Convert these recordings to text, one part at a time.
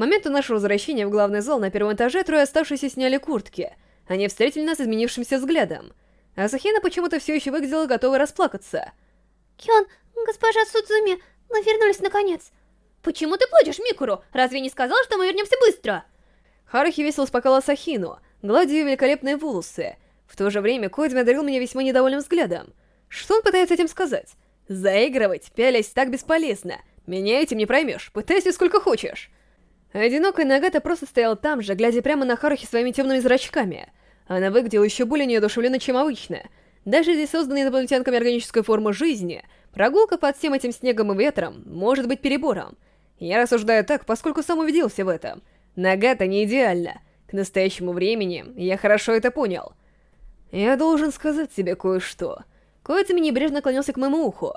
моменту нашего возвращения в главный зал на первом этаже трое оставшиеся сняли куртки. Они встретили нас изменившимся взглядом. Асахина почему-то все еще выглядела готовой расплакаться. Кион, госпожа Судзуми, мы вернулись наконец. Почему ты плачешь, Микуру? Разве не сказал, что мы вернемся быстро? Харахи весело успокоила Асахину, гладя ее великолепные волосы. В то же время Кодзима одарил меня весьма недовольным взглядом. Что он пытается этим сказать? Заигрывать, пялясь так бесполезно. Меня этим не проймешь, пытайся сколько хочешь. Одинокая Нагата просто стояла там же, глядя прямо на Харухи своими темными зрачками. Она выглядела еще более неодушевленно, чем обычно. Даже здесь созданная инопланетянками органическая форма жизни, прогулка под всем этим снегом и ветром может быть перебором. Я рассуждаю так, поскольку сам убедился в этом. Нагата не идеальна. К настоящему времени я хорошо это понял. Я должен сказать тебе кое-что. Коэцами небрежно клонился к моему уху.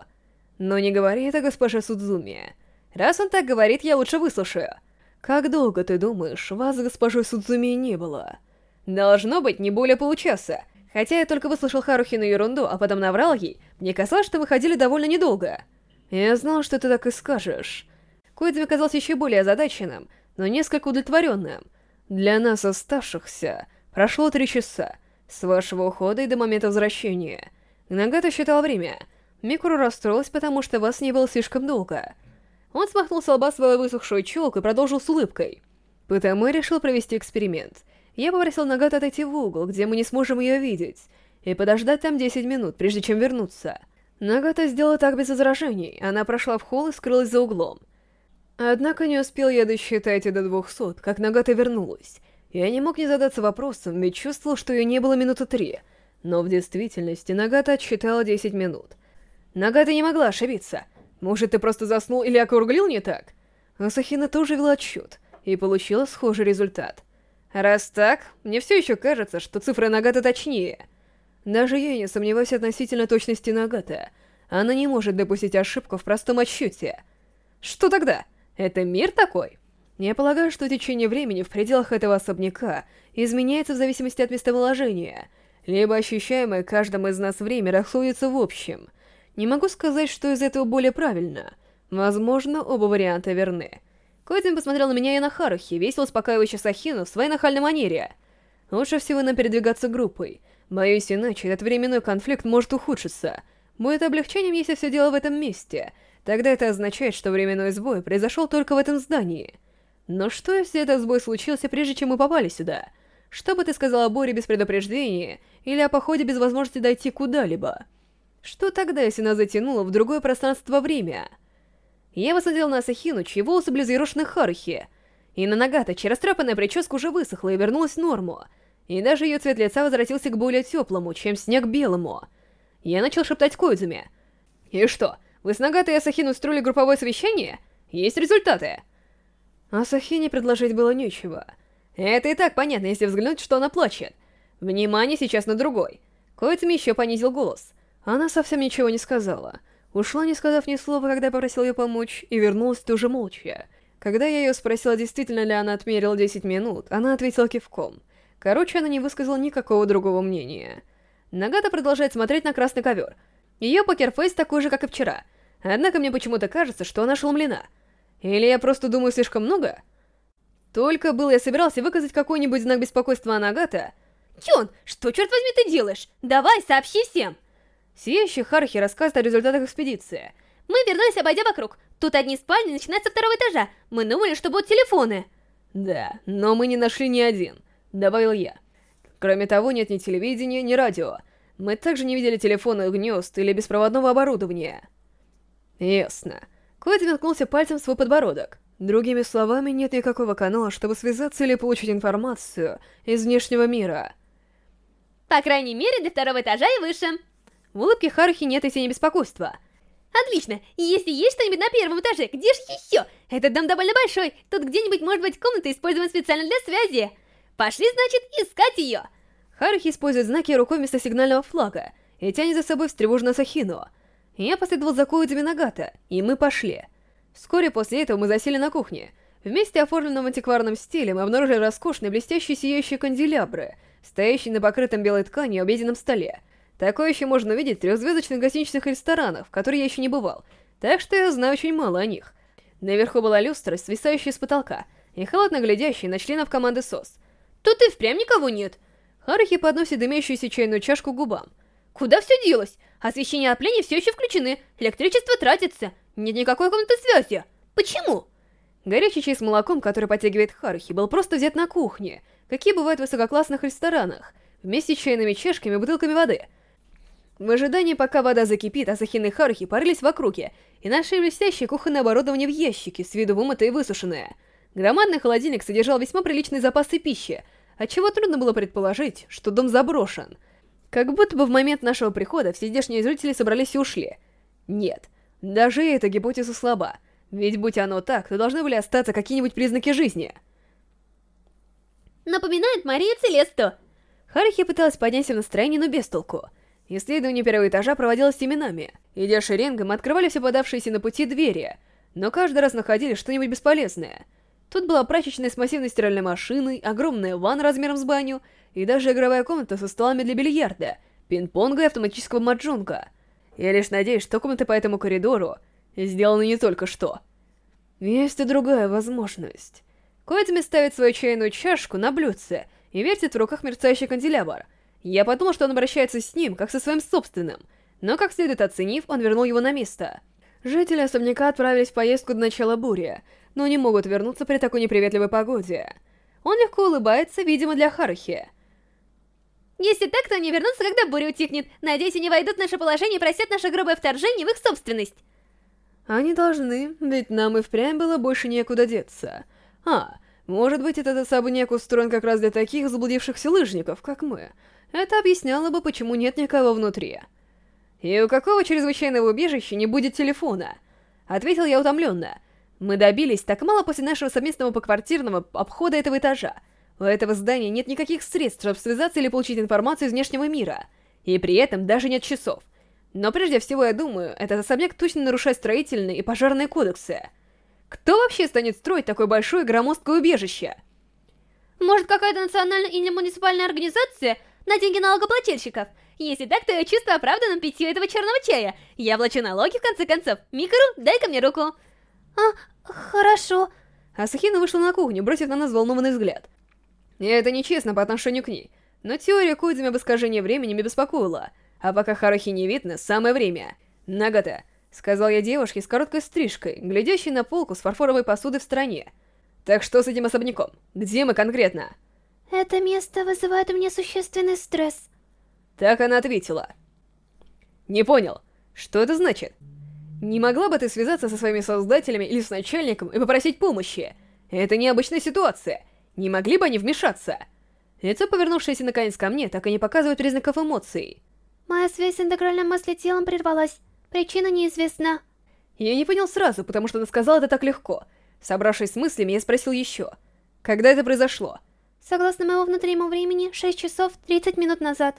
Но не говори это госпоже Судзуми. Раз он так говорит, я лучше выслушаю. Как долго, ты думаешь, вас с госпожой Судзуми не было? Должно быть не более получаса. Хотя я только выслушал Харухину ерунду, а потом наврал ей, мне казалось, что мы ходили довольно недолго. Я знал, что ты так и скажешь. Коэдзими казался еще более озадаченным, но несколько удовлетворенным. Для нас оставшихся прошло три часа, с вашего ухода и до момента возвращения. Нагата считал время. Микуру расстроилась, потому что вас не было слишком долго. Он смахнул с лба свою высохшую челку и продолжил с улыбкой. Потому я решил провести эксперимент. Я попросил Нагату отойти в угол, где мы не сможем ее видеть, и подождать там 10 минут, прежде чем вернуться. Нагата сделала так без возражений, она прошла в холл и скрылась за углом. Однако не успел я досчитать и до двухсот, как Нагата вернулась. Я не мог не задаться вопросом, ведь чувствовал, что ее не было минуты три. Но в действительности Нагата отсчитала 10 минут. Нагата не могла ошибиться. Может, ты просто заснул или округлил не так? Асахина тоже вела отсчет и получила схожий результат. Раз так, мне все еще кажется, что цифра Нагата точнее. Даже я не сомневаюсь относительно точности Нагата. Она не может допустить ошибку в простом отсчете. Что тогда? Это мир такой? Я полагаю, что течение времени в пределах этого особняка изменяется в зависимости от местоположения, либо ощущаемое каждым из нас время расходится в общем. Не могу сказать, что из этого более правильно. Возможно, оба варианта верны. Кодзин посмотрел на меня и на Харухи, весело успокаивающе Сахину в своей нахальной манере. Лучше всего нам передвигаться группой. Боюсь, иначе этот временной конфликт может ухудшиться. Будет облегчением, если все дело в этом месте — Тогда это означает, что временной сбой произошел только в этом здании. Но что, если этот сбой случился, прежде чем мы попали сюда? Что бы ты сказал о Боре без предупреждения, или о походе без возможности дойти куда-либо? Что тогда, если нас затянуло в другое пространство-время? Я посмотрел на Асахину, чьи волосы были взъерошены Харухи, и на Нагата, чья растрепанная прическа уже высохла и вернулась в норму, и даже ее цвет лица возвратился к более теплому, чем снег белому. Я начал шептать Койдзуме. «И что, вы с Нагатой и Асахин устроили групповое совещание? Есть результаты!» Асахине предложить было нечего. Это и так понятно, если взглянуть, что она плачет. Внимание сейчас на другой. Коэтами еще понизил голос. Она совсем ничего не сказала. Ушла, не сказав ни слова, когда я попросил ее помочь, и вернулась тоже молча. Когда я ее спросила, действительно ли она отмерила 10 минут, она ответила кивком. Короче, она не высказала никакого другого мнения. Нагата продолжает смотреть на красный ковер. Ее покерфейс такой же, как и вчера. Однако мне почему-то кажется, что она ошеломлена. Или я просто думаю слишком много? Только был я собирался выказать какой-нибудь знак беспокойства Анагата... Кён, что, черт возьми, ты делаешь? Давай, сообщи всем! Сияющий Хархи рассказывает о результатах экспедиции. Мы вернулись, обойдя вокруг. Тут одни спальни начинаются со второго этажа. Мы думали, что будут телефоны. Да, но мы не нашли ни один, добавил я. Кроме того, нет ни телевидения, ни радио. Мы также не видели телефонных гнезд или беспроводного оборудования. Ясно. Коди наткнулся пальцем в свой подбородок. Другими словами, нет никакого канала, чтобы связаться или получить информацию из внешнего мира. По крайней мере, до второго этажа и выше. В улыбке Харухи нет и тени беспокойства. Отлично! Если есть что-нибудь на первом этаже, где же еще? Этот дом довольно большой. Тут где-нибудь может быть комната, используемая специально для связи. Пошли, значит, искать ее. Харухи использует знаки рукой вместо сигнального флага и тянет за собой встревоженную Сахину. Я последовал за Коуди Минагата, и мы пошли. Вскоре после этого мы засели на кухне. Вместе оформленном антикварном стиле мы обнаружили роскошные блестящие сияющие канделябры, стоящие на покрытом белой тканью обеденном столе. Такое еще можно увидеть в трехзвездочных гостиничных ресторанах, в которые я еще не бывал, так что я знаю очень мало о них. Наверху была люстра, свисающая с потолка. и холодно глядящий на членов команды СОС. «Тут и впрямь никого нет!» Харухи подносит дымящуюся чайную чашку к губам. «Куда все делось? Освещение отопления все еще включены, электричество тратится, нет никакой комнаты связи. Почему?» Горячий чай с молоком, который подтягивает Харухи, был просто взят на кухне, какие бывают в высококлассных ресторанах, вместе с чайными чашками и бутылками воды. В ожидании, пока вода закипит, Асахин и Харухи парились в округе и нашли блестящее кухонное оборудование в ящике, с виду вымытое и высушенное. Громадный холодильник содержал весьма приличные запасы пищи, отчего трудно было предположить, что дом заброшен. Как будто бы в момент нашего прихода все здешние жители собрались и ушли. Нет, даже эта гипотеза слаба. Ведь будь оно так, то должны были остаться какие-нибудь признаки жизни. Напоминает Мария Целесту. Харихи пыталась подняться в настроение, но без толку. Исследование первого этажа проводилось семенами. Идя шеренгом, открывали все подавшиеся на пути двери, но каждый раз находили что-нибудь бесполезное. Тут была прачечная с массивной стиральной машиной, огромная ванн размером с баню и даже игровая комната со столами для бильярда, пинг-понга и автоматического маджонга. Я лишь надеюсь, что комнаты по этому коридору сделаны не только что. Есть и другая возможность. Коэдзми ставит свою чайную чашку на блюдце и вертит в руках мерцающий канделябр. Я подумал, что он обращается с ним, как со своим собственным, но, как следует оценив, он вернул его на место. Жители особняка отправились в поездку до начала бури, но не могут вернуться при такой неприветливой погоде. Он легко улыбается, видимо, для Харухи. Если так, то они вернутся, когда буря утихнет. Надеюсь, они войдут в наше положение и просят наше грубое вторжение в их собственность. Они должны, ведь нам и впрямь было больше некуда деться. А, может быть, этот особняк устроен как раз для таких заблудившихся лыжников, как мы. Это объясняло бы, почему нет никого внутри. «И у какого чрезвычайного убежища не будет телефона?» Ответил я утомленно. Мы добились так мало после нашего совместного поквартирного обхода этого этажа. У этого здания нет никаких средств, чтобы связаться или получить информацию из внешнего мира. И при этом даже нет часов. Но прежде всего, я думаю, этот особняк точно нарушает строительные и пожарные кодексы. Кто вообще станет строить такое большое громоздкое убежище? Может, какая-то национальная или муниципальная организация на деньги налогоплательщиков? Если так, то я чувствую оправданным питью этого черного чая. Я влачу налоги, в конце концов. Микру, дай-ка мне руку. А, хорошо. Асахина вышла на кухню, бросив на нас волнованный взгляд. И это нечестно по отношению к ней. Но теория Кодзими об искажении времени меня беспокоила. А пока Харухи не видно, самое время. Нагата, сказал я девушке с короткой стрижкой, глядящей на полку с фарфоровой посудой в стороне. Так что с этим особняком? Где мы конкретно? Это место вызывает у меня существенный стресс. Так она ответила. Не понял, что это значит? Не могла бы ты связаться со своими создателями или с начальником и попросить помощи? Это необычная ситуация. Не могли бы они вмешаться? Лицо, повернувшееся наконец ко мне, так и не показывает признаков эмоций. Моя связь с интегральной мыслью телом прервалась. Причина неизвестна. Я не понял сразу, потому что она сказала это так легко. Собравшись с мыслями, я спросил еще. Когда это произошло? Согласно моего внутреннему времени, 6 часов 30 минут назад.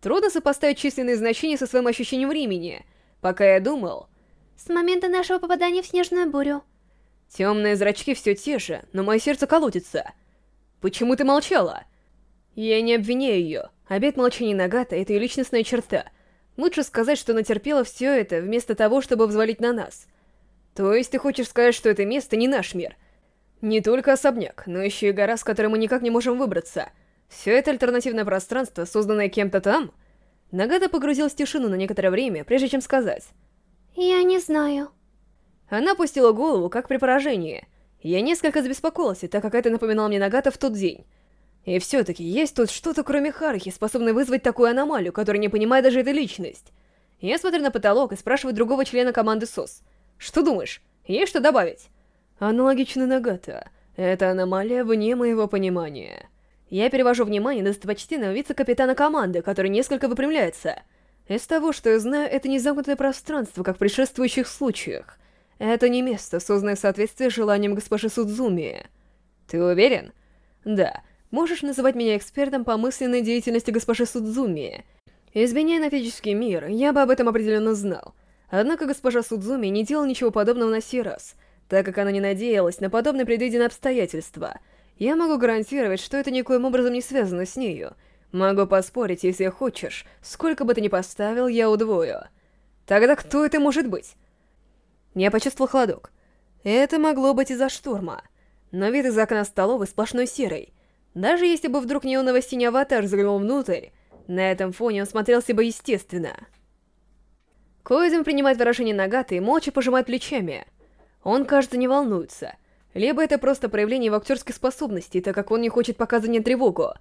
Трудно сопоставить численные значения со своим ощущением времени. Пока я думал... С момента нашего попадания в снежную бурю. Темные зрачки все те же, но мое сердце колотится. Почему ты молчала? Я не обвиняю ее. Обет молчания Нагата — это ее личностная черта. Лучше сказать, что она терпела все это, вместо того, чтобы взвалить на нас. То есть ты хочешь сказать, что это место не наш мир? Не только особняк, но еще и гора, с которой мы никак не можем выбраться. Все это альтернативное пространство, созданное кем-то там? Нагата погрузилась в тишину на некоторое время, прежде чем сказать. «Я не знаю». Она опустила голову, как при поражении. Я несколько забеспокоился, так как это напоминало мне Нагата в тот день. И все-таки есть тут что-то, кроме Харахи, способное вызвать такую аномалию, которую не понимает даже эта личность. Я смотрю на потолок и спрашиваю другого члена команды СОС. Что думаешь, есть что добавить? Аналогично Нагата. Это аномалия вне моего понимания. Я перевожу внимание на достопочтенного вице-капитана команды, который несколько выпрямляется. Из того, что я знаю, это не замкнутое пространство, как в предшествующих случаях. Это не место, созданное в соответствии с желанием госпожи Судзуми. Ты уверен? Да. Можешь называть меня экспертом по мысленной деятельности госпожи Судзуми. Изменяя на физический мир, я бы об этом определенно знал. Однако госпожа Судзуми не делала ничего подобного на сей раз, так как она не надеялась на подобные предвиденные обстоятельства. Я могу гарантировать, что это никоим образом не связано с нею. Могу поспорить, если хочешь, сколько бы ты ни поставил, я удвою. Тогда кто это может быть? Я почувствовал холодок. Это могло быть из-за шторма. но вид из окна столовой сплошной серый. Даже если бы вдруг неоново-синий аватар заглянул внутрь, на этом фоне он смотрелся бы естественно. Коидзин принимает выражение Нагаты и молча пожимает плечами. Он, кажется, не волнуется. Либо это просто проявление его актерской способности, так как он не хочет показывать тревогу.